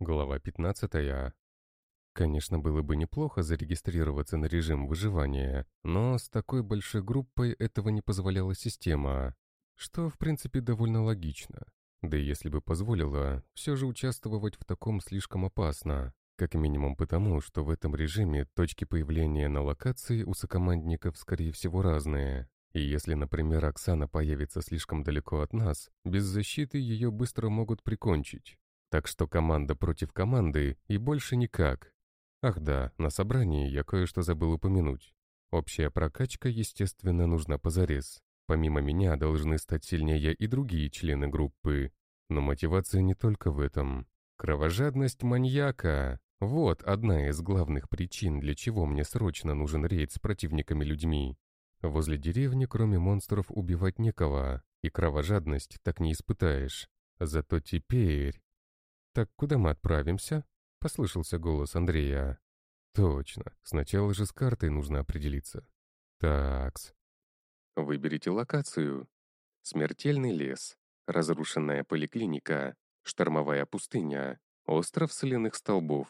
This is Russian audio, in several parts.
Глава 15. Конечно, было бы неплохо зарегистрироваться на режим выживания, но с такой большой группой этого не позволяла система, что, в принципе, довольно логично. Да и если бы позволила, все же участвовать в таком слишком опасно. Как минимум потому, что в этом режиме точки появления на локации у сокомандников, скорее всего, разные. И если, например, Оксана появится слишком далеко от нас, без защиты ее быстро могут прикончить. Так что команда против команды и больше никак. Ах да, на собрании я кое-что забыл упомянуть. Общая прокачка, естественно, нужна позарез. Помимо меня должны стать сильнее и другие члены группы. Но мотивация не только в этом. Кровожадность маньяка. Вот одна из главных причин, для чего мне срочно нужен рейд с противниками-людьми. Возле деревни, кроме монстров, убивать некого, и кровожадность так не испытаешь. Зато теперь... «Так куда мы отправимся?» — послышался голос Андрея. «Точно. Сначала же с картой нужно определиться. Такс». Выберите локацию. Смертельный лес, разрушенная поликлиника, штормовая пустыня, остров соляных столбов,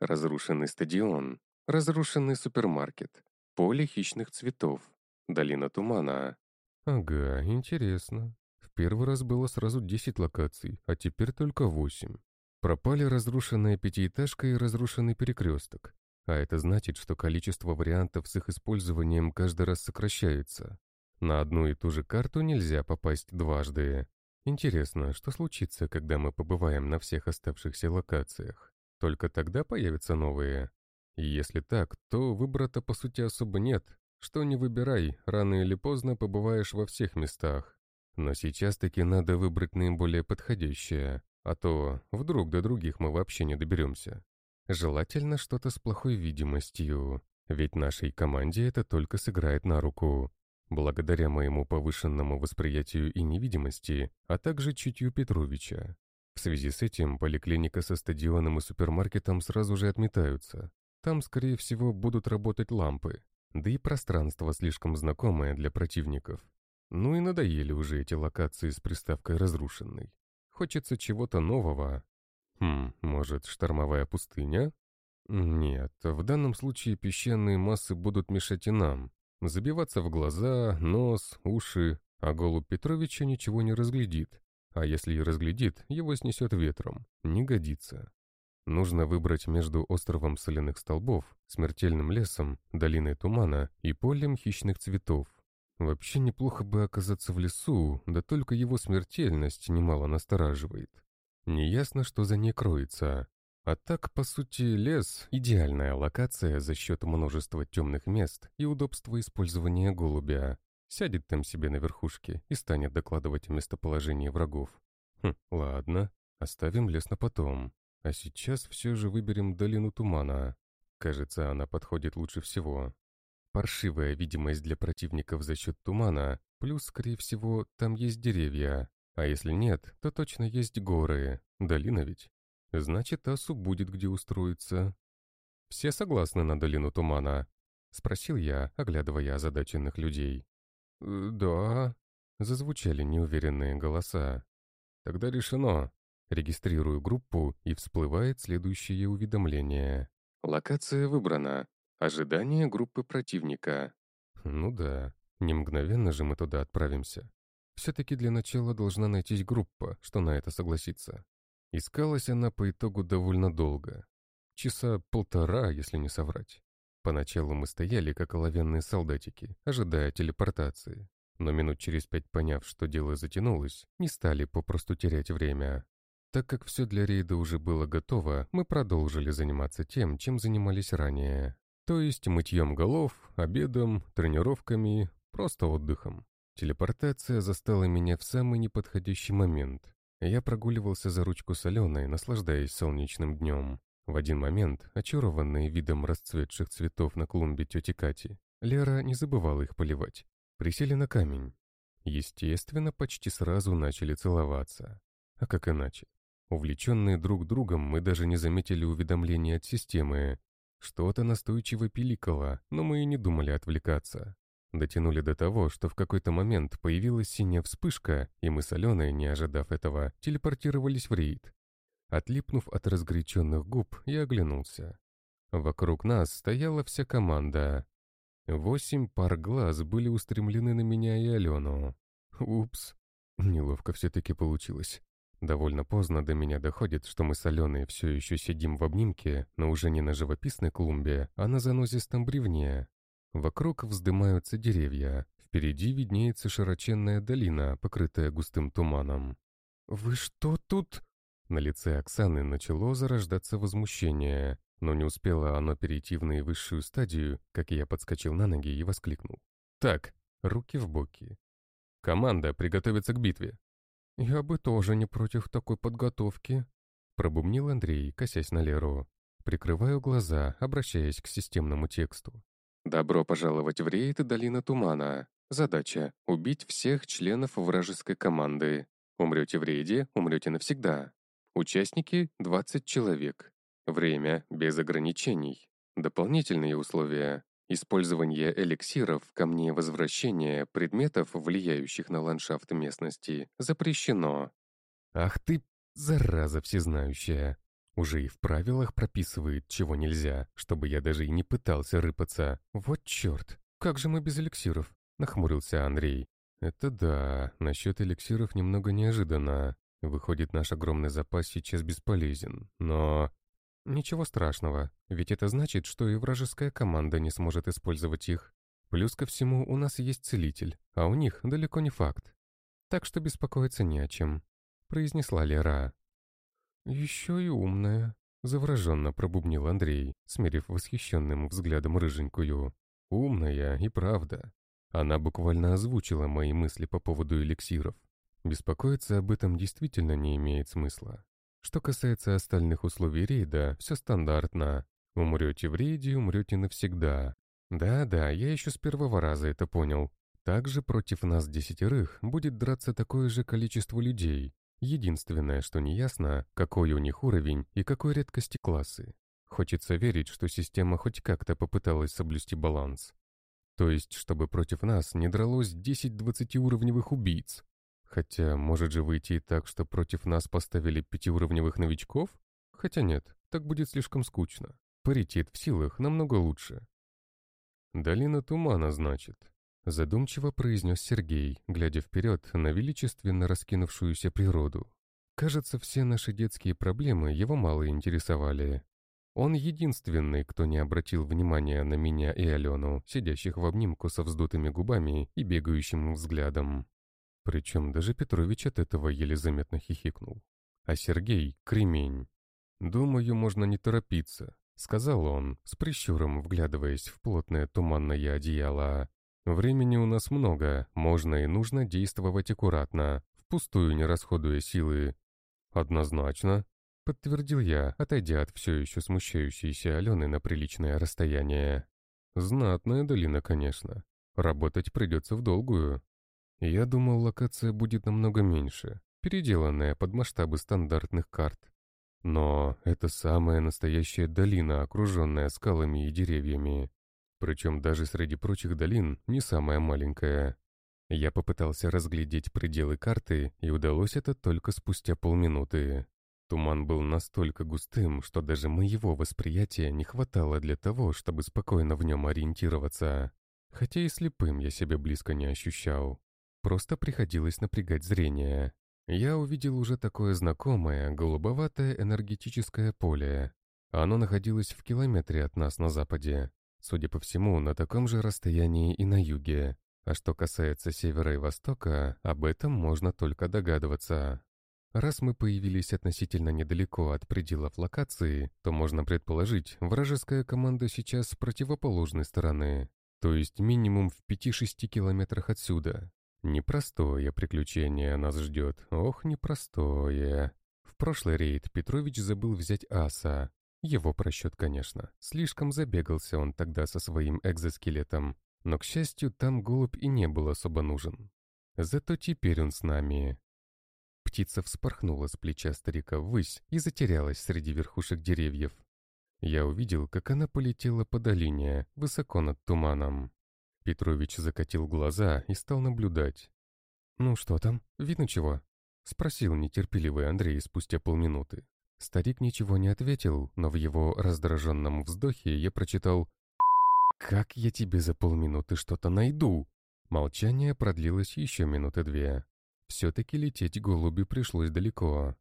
разрушенный стадион, разрушенный супермаркет, поле хищных цветов, долина тумана. «Ага, интересно. В первый раз было сразу 10 локаций, а теперь только 8. Пропали разрушенная пятиэтажка и разрушенный перекресток. А это значит, что количество вариантов с их использованием каждый раз сокращается. На одну и ту же карту нельзя попасть дважды. Интересно, что случится, когда мы побываем на всех оставшихся локациях? Только тогда появятся новые? И если так, то выбора-то по сути особо нет. Что не выбирай, рано или поздно побываешь во всех местах. Но сейчас таки надо выбрать наиболее подходящее. А то вдруг до других мы вообще не доберемся. Желательно что-то с плохой видимостью, ведь нашей команде это только сыграет на руку. Благодаря моему повышенному восприятию и невидимости, а также чутью Петровича. В связи с этим поликлиника со стадионом и супермаркетом сразу же отметаются. Там, скорее всего, будут работать лампы, да и пространство слишком знакомое для противников. Ну и надоели уже эти локации с приставкой «разрушенный». Хочется чего-то нового. Хм, может, штормовая пустыня? Нет, в данном случае песчаные массы будут мешать и нам. Забиваться в глаза, нос, уши, а голубь Петровича ничего не разглядит. А если и разглядит, его снесет ветром. Не годится. Нужно выбрать между островом соляных столбов, смертельным лесом, долиной тумана и полем хищных цветов. Вообще неплохо бы оказаться в лесу, да только его смертельность немало настораживает. Неясно, что за ней кроется. А так, по сути, лес — идеальная локация за счет множества темных мест и удобства использования голубя. Сядет там себе на верхушке и станет докладывать о местоположении врагов. Хм, ладно, оставим лес на потом. А сейчас все же выберем долину тумана. Кажется, она подходит лучше всего. Паршивая видимость для противников за счет тумана, плюс, скорее всего, там есть деревья. А если нет, то точно есть горы. Долина ведь. Значит, Асу будет где устроиться. «Все согласны на долину тумана?» — спросил я, оглядывая озадаченных людей. «Э, «Да», — зазвучали неуверенные голоса. «Тогда решено. Регистрирую группу, и всплывает следующее уведомление. Локация выбрана. Ожидание группы противника. Ну да, не мгновенно же мы туда отправимся. Все-таки для начала должна найтись группа, что на это согласится. Искалась она по итогу довольно долго. Часа полтора, если не соврать. Поначалу мы стояли, как оловянные солдатики, ожидая телепортации. Но минут через пять поняв, что дело затянулось, не стали попросту терять время. Так как все для рейда уже было готово, мы продолжили заниматься тем, чем занимались ранее. То есть мытьем голов, обедом, тренировками, просто отдыхом. Телепортация застала меня в самый неподходящий момент. Я прогуливался за ручку соленой, наслаждаясь солнечным днем. В один момент, очарованный видом расцветших цветов на клумбе тети Кати, Лера не забывала их поливать. Присели на камень. Естественно, почти сразу начали целоваться. А как иначе? Увлеченные друг другом, мы даже не заметили уведомления от системы, что-то настойчиво пиликало, но мы и не думали отвлекаться. Дотянули до того, что в какой-то момент появилась синяя вспышка, и мы с Аленой, не ожидав этого, телепортировались в рейд. Отлипнув от разгоряченных губ, я оглянулся. Вокруг нас стояла вся команда. Восемь пар глаз были устремлены на меня и Алену. Упс, неловко все-таки получилось. Довольно поздно до меня доходит, что мы с Аленой все еще сидим в обнимке, но уже не на живописной клумбе, а на занозистом бревне. Вокруг вздымаются деревья, впереди виднеется широченная долина, покрытая густым туманом. «Вы что тут?» На лице Оксаны начало зарождаться возмущение, но не успело оно перейти в наивысшую стадию, как я подскочил на ноги и воскликнул. «Так, руки в боки. Команда приготовится к битве». «Я бы тоже не против такой подготовки», — пробубнил Андрей, косясь на Леру. Прикрываю глаза, обращаясь к системному тексту. «Добро пожаловать в рейд Долина Тумана. Задача — убить всех членов вражеской команды. Умрете в рейде, умрете навсегда. Участники — 20 человек. Время без ограничений. Дополнительные условия. Использование эликсиров, камней возвращения, предметов, влияющих на ландшафт местности, запрещено. Ах ты, зараза всезнающая. Уже и в правилах прописывает, чего нельзя, чтобы я даже и не пытался рыпаться. Вот черт, как же мы без эликсиров? Нахмурился Андрей. Это да, насчет эликсиров немного неожиданно. Выходит, наш огромный запас сейчас бесполезен. Но Ничего страшного, ведь это значит, что и вражеская команда не сможет использовать их. Плюс ко всему у нас есть целитель, а у них далеко не факт. Так что беспокоиться не о чем», — произнесла Лера. «Еще и умная», — завороженно пробубнил Андрей, смерив восхищенным взглядом рыженькую. «Умная и правда». Она буквально озвучила мои мысли по поводу эликсиров. Беспокоиться об этом действительно не имеет смысла. Что касается остальных условий рейда, все стандартно. Умрете в рейде, умрете навсегда. Да-да, я еще с первого раза это понял. Также против нас десятерых будет драться такое же количество людей. Единственное, что неясно, какой у них уровень и какой редкости классы. Хочется верить, что система хоть как-то попыталась соблюсти баланс. То есть, чтобы против нас не дралось 10-20 уровневых убийц. Хотя, может же выйти и так, что против нас поставили пятиуровневых новичков? Хотя нет, так будет слишком скучно. Паритет в силах намного лучше. «Долина тумана, значит», — задумчиво произнес Сергей, глядя вперед на величественно раскинувшуюся природу. Кажется, все наши детские проблемы его мало интересовали. Он единственный, кто не обратил внимания на меня и Алену, сидящих в обнимку со вздутыми губами и бегающим взглядом. Причем даже Петрович от этого еле заметно хихикнул. А Сергей — кремень. «Думаю, можно не торопиться», — сказал он, с прищуром вглядываясь в плотное туманное одеяло. «Времени у нас много, можно и нужно действовать аккуратно, впустую не расходуя силы». «Однозначно», — подтвердил я, отойдя от все еще смущающейся Алены на приличное расстояние. «Знатная долина, конечно. Работать придется в долгую». Я думал, локация будет намного меньше, переделанная под масштабы стандартных карт. Но это самая настоящая долина, окруженная скалами и деревьями. Причем даже среди прочих долин не самая маленькая. Я попытался разглядеть пределы карты, и удалось это только спустя полминуты. Туман был настолько густым, что даже моего восприятия не хватало для того, чтобы спокойно в нем ориентироваться. Хотя и слепым я себя близко не ощущал. Просто приходилось напрягать зрение. Я увидел уже такое знакомое, голубоватое энергетическое поле. Оно находилось в километре от нас на западе. Судя по всему, на таком же расстоянии и на юге. А что касается севера и востока, об этом можно только догадываться. Раз мы появились относительно недалеко от пределов локации, то можно предположить, вражеская команда сейчас с противоположной стороны, то есть минимум в 5-6 километрах отсюда. Непростое приключение нас ждет, ох, непростое. В прошлый рейд Петрович забыл взять аса. Его просчет, конечно. Слишком забегался он тогда со своим экзоскелетом. Но, к счастью, там голубь и не был особо нужен. Зато теперь он с нами. Птица вспорхнула с плеча старика ввысь и затерялась среди верхушек деревьев. Я увидел, как она полетела по долине, высоко над туманом. Петрович закатил глаза и стал наблюдать. «Ну что там? Видно чего?» — спросил нетерпеливый Андрей спустя полминуты. Старик ничего не ответил, но в его раздраженном вздохе я прочитал «Как я тебе за полминуты что-то найду?» Молчание продлилось еще минуты две. Все-таки лететь голуби пришлось далеко.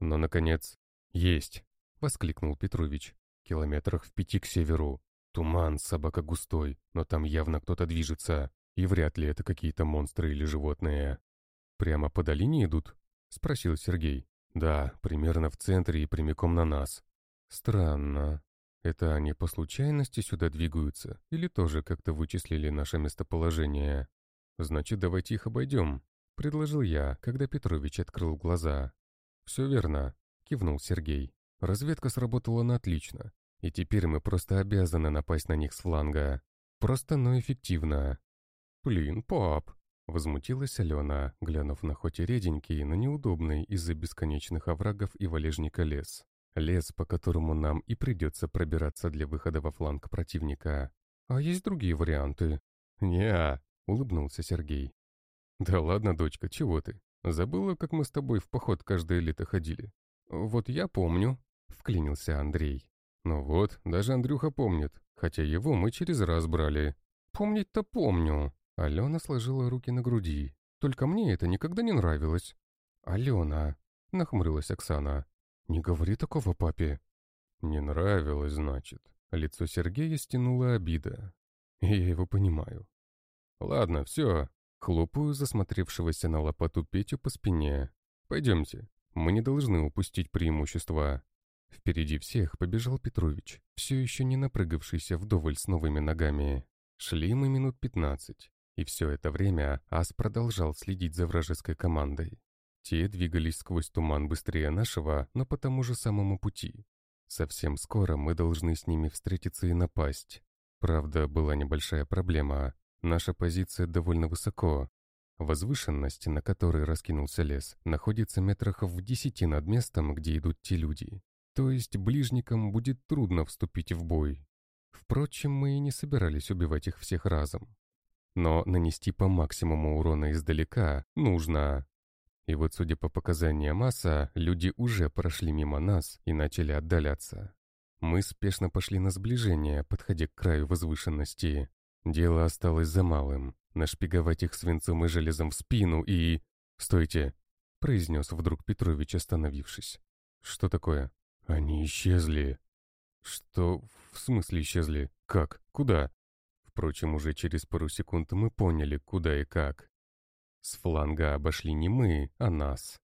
Но, наконец, «Есть!» — воскликнул Петрович. «Километрах в пяти к северу. Туман, собака густой, но там явно кто-то движется, и вряд ли это какие-то монстры или животные». «Прямо по долине идут?» — спросил Сергей. «Да, примерно в центре и прямиком на нас». «Странно. Это они по случайности сюда двигаются или тоже как-то вычислили наше местоположение? Значит, давайте их обойдем», — предложил я, когда Петрович открыл глаза. «Все верно», — кивнул Сергей. «Разведка сработала на отлично, и теперь мы просто обязаны напасть на них с фланга. Просто, но эффективно». «Блин, пап», — возмутилась Алена, глянув на хоть и реденький, но неудобный из-за бесконечных оврагов и валежника лес. Лес, по которому нам и придется пробираться для выхода во фланг противника. А есть другие варианты? не улыбнулся Сергей. Да ладно, дочка, чего ты? Забыла, как мы с тобой в поход каждое лето ходили? Вот я помню, вклинился Андрей. Ну вот, даже Андрюха помнит, хотя его мы через раз брали. Помнить-то помню. Алена сложила руки на груди. Только мне это никогда не нравилось. Алена, нахмурилась Оксана. «Не говори такого папе». «Не нравилось, значит». Лицо Сергея стянуло обида. Я его понимаю. «Ладно, все». Хлопаю засмотревшегося на лопату Петю по спине. «Пойдемте. Мы не должны упустить преимущества». Впереди всех побежал Петрович, все еще не напрыгавшийся вдоволь с новыми ногами. Шли мы минут пятнадцать, и все это время Ас продолжал следить за вражеской командой. Те двигались сквозь туман быстрее нашего, но по тому же самому пути. Совсем скоро мы должны с ними встретиться и напасть. Правда, была небольшая проблема. Наша позиция довольно высоко. Возвышенность, на которой раскинулся лес, находится метрах в десяти над местом, где идут те люди. То есть ближникам будет трудно вступить в бой. Впрочем, мы и не собирались убивать их всех разом. Но нанести по максимуму урона издалека нужно. И вот, судя по показаниям масса, люди уже прошли мимо нас и начали отдаляться. Мы спешно пошли на сближение, подходя к краю возвышенности. Дело осталось за малым. Нашпиговать их свинцом и железом в спину и... «Стойте!» — произнес вдруг Петрович, остановившись. «Что такое?» «Они исчезли». «Что? В смысле исчезли? Как? Куда?» Впрочем, уже через пару секунд мы поняли, куда и как. С фланга обошли не мы, а нас.